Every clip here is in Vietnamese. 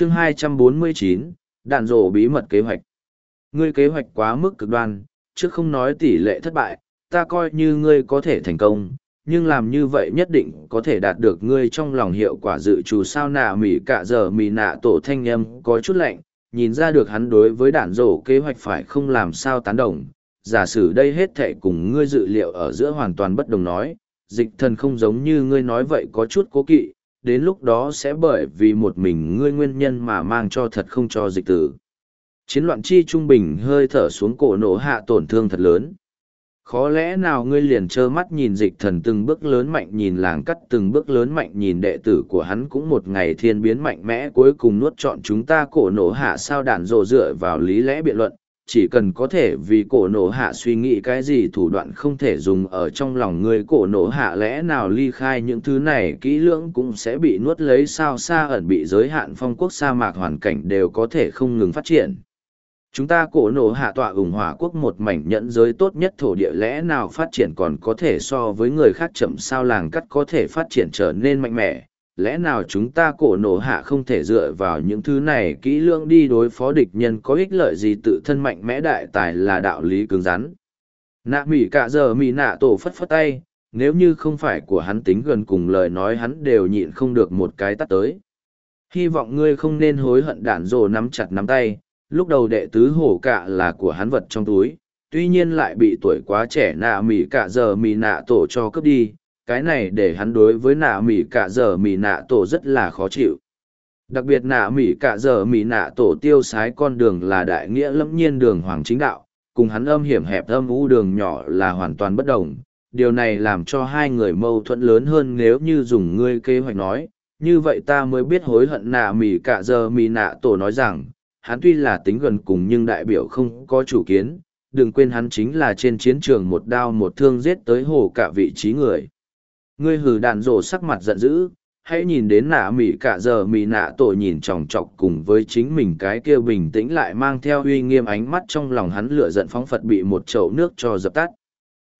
chương 249, đạn rổ bí mật kế hoạch. Ngươi kế hoạch quá mức cực đoan, chứ không nói tỷ lệ thất bại, ta coi như ngươi có thể thành công, nhưng làm như vậy nhất định có thể đạt được ngươi trong lòng hiệu quả dự trù sao nạ mỉ cả giờ mỉ nạ tổ thanh âm có chút lạnh, nhìn ra được hắn đối với đạn rổ kế hoạch phải không làm sao tán đồng. Giả sử đây hết thể cùng ngươi dự liệu ở giữa hoàn toàn bất đồng nói, dịch thần không giống như ngươi nói vậy có chút cố kỵ, đến lúc đó sẽ bởi vì một mình ngươi nguyên nhân mà mang cho thật không cho dịch tử. Chiến loạn chi trung bình hơi thở xuống cổ nổ hạ tổn thương thật lớn. Khó lẽ nào ngươi liền trơ mắt nhìn dịch thần từng bước lớn mạnh nhìn làng cắt từng bước lớn mạnh nhìn đệ tử của hắn cũng một ngày thiên biến mạnh mẽ cuối cùng nuốt chọn chúng ta cổ nổ hạ sao đản rộ dựa vào lý lẽ biện luận, chỉ cần có thể vì cổ nổ hạ suy nghĩ cái gì thủ đoạn không thể dùng ở trong lòng người cổ nổ hạ lẽ nào ly khai những thứ này, kỹ lưỡng cũng sẽ bị nuốt lấy sao xa ẩn bị giới hạn phong quốc sa mạc hoàn cảnh đều có thể không ngừng phát triển. Chúng ta cổ nổ hạ tọa ủng hỏa quốc một mảnh nhẫn giới tốt nhất thổ địa lẽ nào phát triển còn có thể so với người khác chậm sao làng cắt có thể phát triển trở nên mạnh mẽ lẽ nào chúng ta cổ nổ hạ không thể dựa vào những thứ này kỹ lưỡng đi đối phó địch nhân có ích lợi gì tự thân mạnh mẽ đại tài là đạo lý cứng rắn? Nạ mỉ cả giờ mỉ nạ tổ phất phất tay, nếu như không phải của hắn tính gần cùng lời nói hắn đều nhịn không được một cái tắt tới. Hy vọng ngươi không nên hối hận đản rồ nắm chặt nắm tay, lúc đầu đệ tứ hổ cạ là của hắn vật trong túi, tuy nhiên lại bị tuổi quá trẻ nạ mỉ cả giờ mỉ nạ tổ cho cướp đi cái này để hắn đối với nạ mỉ cả giờ mỉ nạ tổ rất là khó chịu. Đặc biệt nạ mỉ cả giờ mỉ nạ tổ tiêu sái con đường là đại nghĩa lẫm nhiên đường hoàng chính đạo, cùng hắn âm hiểm hẹp âm u đường nhỏ là hoàn toàn bất đồng. Điều này làm cho hai người mâu thuẫn lớn hơn nếu như dùng ngươi kế hoạch nói. Như vậy ta mới biết hối hận nạ mỉ cả giờ mỉ nạ tổ nói rằng, hắn tuy là tính gần cùng nhưng đại biểu không có chủ kiến. Đừng quên hắn chính là trên chiến trường một đao một thương giết tới hồ cả vị trí người ngươi hử đạn rổ sắc mặt giận dữ, hãy nhìn đến nạ mỉ cả giờ mỉ nạ tổ nhìn chòng chọc cùng với chính mình cái kia bình tĩnh lại mang theo uy nghiêm ánh mắt trong lòng hắn lửa giận phóng phật bị một chậu nước cho dập tắt.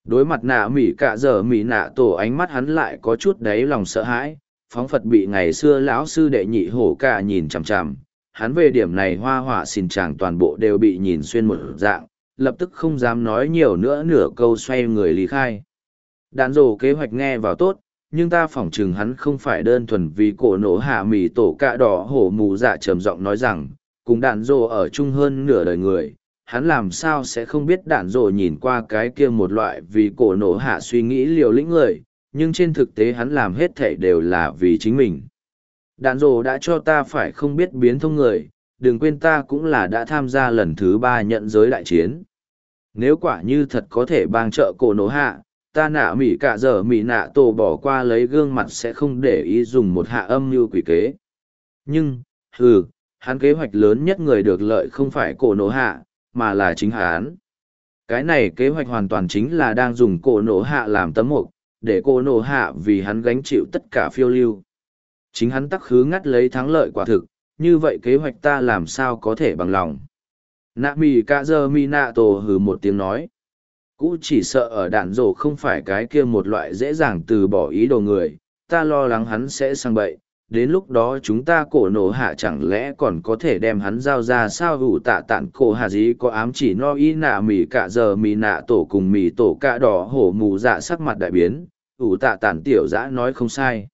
Đối mặt nạ mỉ cả giờ mỉ nạ tổ ánh mắt hắn lại có chút đáy lòng sợ hãi, phóng phật bị ngày xưa lão sư đệ nhị hổ cả nhìn chằm chằm, hắn về điểm này hoa họa xin chàng toàn bộ đều bị nhìn xuyên một dạng, lập tức không dám nói nhiều nữa nửa câu xoay người lý khai. Đạn rổ kế hoạch nghe vào tốt, nhưng ta phỏng chừng hắn không phải đơn thuần vì cổ nổ hạ mì tổ cạ đỏ hổ mù dạ trầm giọng nói rằng, cùng đạn rổ ở chung hơn nửa đời người, hắn làm sao sẽ không biết đạn rổ nhìn qua cái kia một loại vì cổ nổ hạ suy nghĩ liều lĩnh người, nhưng trên thực tế hắn làm hết thể đều là vì chính mình. Đạn rổ đã cho ta phải không biết biến thông người, đừng quên ta cũng là đã tham gia lần thứ ba nhận giới đại chiến. Nếu quả như thật có thể bang trợ cổ nổ hạ, ta nạ mỉ cả giờ mỉ nạ tổ bỏ qua lấy gương mặt sẽ không để ý dùng một hạ âm như quỷ kế. Nhưng, hừ, hắn kế hoạch lớn nhất người được lợi không phải cổ nổ hạ, mà là chính hắn. Cái này kế hoạch hoàn toàn chính là đang dùng cổ nổ hạ làm tấm mục, để cổ nổ hạ vì hắn gánh chịu tất cả phiêu lưu. Chính hắn tắc khứ ngắt lấy thắng lợi quả thực, như vậy kế hoạch ta làm sao có thể bằng lòng. Nạ mỉ cả giờ mi nạ tổ hừ một tiếng nói cũ chỉ sợ ở đạn rổ không phải cái kia một loại dễ dàng từ bỏ ý đồ người, ta lo lắng hắn sẽ sang bậy, đến lúc đó chúng ta cổ nổ hạ chẳng lẽ còn có thể đem hắn giao ra sao hủ tạ tản cổ hạ dí có ám chỉ no y nạ mì cả giờ mì nạ tổ cùng mì tổ cạ đỏ hổ mù dạ sắc mặt đại biến, ủ tạ tản tiểu dã nói không sai.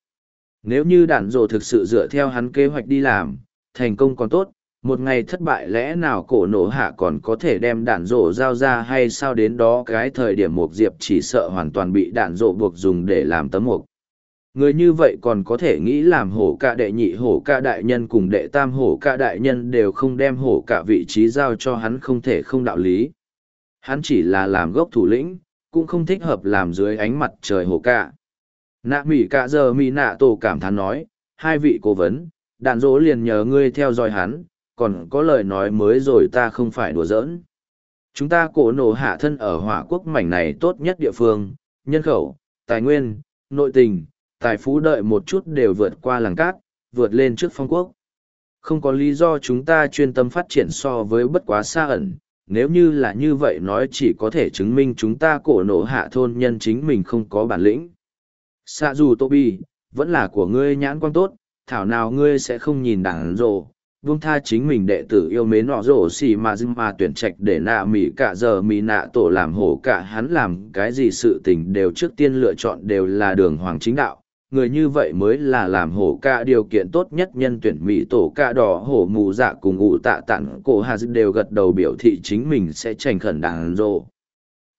Nếu như đạn rổ thực sự dựa theo hắn kế hoạch đi làm, thành công còn tốt, một ngày thất bại lẽ nào cổ nổ hạ còn có thể đem đạn rổ giao ra hay sao đến đó cái thời điểm mục diệp chỉ sợ hoàn toàn bị đạn rổ buộc dùng để làm tấm mục. Người như vậy còn có thể nghĩ làm hổ ca đệ nhị, hổ ca đại nhân cùng đệ tam, hổ ca đại nhân đều không đem hổ cả vị trí giao cho hắn không thể không đạo lý. Hắn chỉ là làm gốc thủ lĩnh, cũng không thích hợp làm dưới ánh mặt trời hổ ca nạ mỹ ca giờ mỹ nạ tổ cảm thán nói, hai vị cố vấn, đạn dỗ liền nhờ ngươi theo dõi hắn còn có lời nói mới rồi ta không phải đùa giỡn. Chúng ta cổ nổ hạ thân ở hỏa quốc mảnh này tốt nhất địa phương, nhân khẩu, tài nguyên, nội tình, tài phú đợi một chút đều vượt qua làng cát, vượt lên trước phong quốc. Không có lý do chúng ta chuyên tâm phát triển so với bất quá xa ẩn, nếu như là như vậy nói chỉ có thể chứng minh chúng ta cổ nổ hạ thôn nhân chính mình không có bản lĩnh. Xa dù Tô Bi, vẫn là của ngươi nhãn quan tốt, thảo nào ngươi sẽ không nhìn đảng rồ, buông tha chính mình đệ tử yêu mến nọ rổ xì mà dưng mà tuyển trạch để nạ mỉ cả giờ mỉ nạ tổ làm hổ cả hắn làm cái gì sự tình đều trước tiên lựa chọn đều là đường hoàng chính đạo. Người như vậy mới là làm hổ cả điều kiện tốt nhất nhân tuyển mỹ tổ cả đỏ hổ mù dạ cùng ủ tạ tặng cổ hà đều gật đầu biểu thị chính mình sẽ tranh khẩn đàn rộ.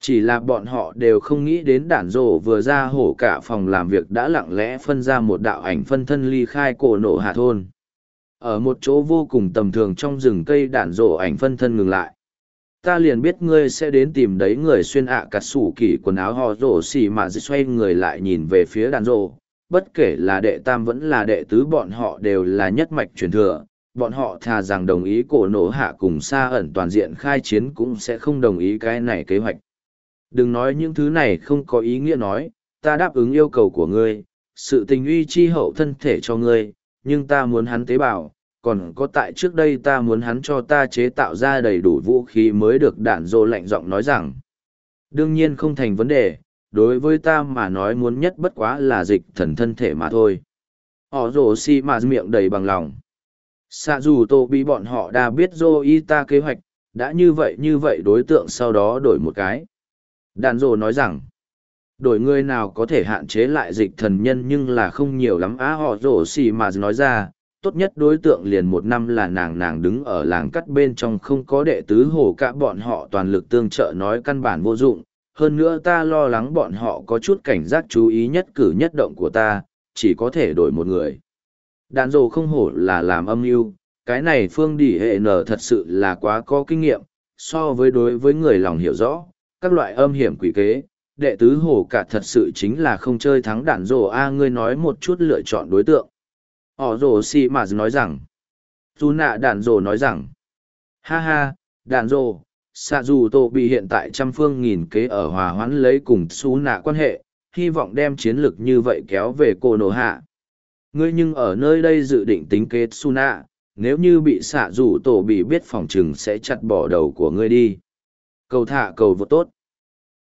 Chỉ là bọn họ đều không nghĩ đến đản rộ vừa ra hổ cả phòng làm việc đã lặng lẽ phân ra một đạo ảnh phân thân ly khai cổ nổ hạ thôn ở một chỗ vô cùng tầm thường trong rừng cây đạn rộ ảnh phân thân ngừng lại. Ta liền biết ngươi sẽ đến tìm đấy người xuyên ạ à cặt sủ kỷ quần áo họ rổ xì mà xoay người lại nhìn về phía đàn rộ bất kể là đệ tam vẫn là đệ tứ bọn họ đều là nhất mạch truyền thừa. Bọn họ thà rằng đồng ý cổ nổ hạ cùng xa ẩn toàn diện khai chiến cũng sẽ không đồng ý cái này kế hoạch. Đừng nói những thứ này không có ý nghĩa nói, ta đáp ứng yêu cầu của ngươi, sự tình uy chi hậu thân thể cho ngươi nhưng ta muốn hắn tế bào, còn có tại trước đây ta muốn hắn cho ta chế tạo ra đầy đủ vũ khí mới được đạn dô lạnh giọng nói rằng. Đương nhiên không thành vấn đề, đối với ta mà nói muốn nhất bất quá là dịch thần thân thể mà thôi. Họ rồ xi mà miệng đầy bằng lòng. Xa dù tô bị bọn họ đã biết dô y ta kế hoạch, đã như vậy như vậy đối tượng sau đó đổi một cái. Đàn rồ nói rằng đổi người nào có thể hạn chế lại dịch thần nhân nhưng là không nhiều lắm. Á, họ rổ xì mà nói ra, tốt nhất đối tượng liền một năm là nàng nàng đứng ở làng cắt bên trong không có đệ tứ hồ cả bọn họ toàn lực tương trợ nói căn bản vô dụng. Hơn nữa ta lo lắng bọn họ có chút cảnh giác chú ý nhất cử nhất động của ta, chỉ có thể đổi một người. Đàn rồ không hổ là làm âm mưu, cái này phương đỉ hệ nở thật sự là quá có kinh nghiệm, so với đối với người lòng hiểu rõ, các loại âm hiểm quỷ kế đệ tứ hồ cả thật sự chính là không chơi thắng đạn rồ a, ngươi nói một chút lựa chọn đối tượng. Họ rồ xì mà nói rằng. Dù nạ đạn rồ nói rằng. Ha ha, đạn rồ, xạ dù tổ bị hiện tại trăm phương nghìn kế ở hòa hoãn lấy cùng xú nạ quan hệ, hy vọng đem chiến lược như vậy kéo về cô nổ hạ. Ngươi nhưng ở nơi đây dự định tính kế su nạ, nếu như bị xạ dù tổ bị biết phòng chừng sẽ chặt bỏ đầu của ngươi đi. Cầu thả cầu vô tốt.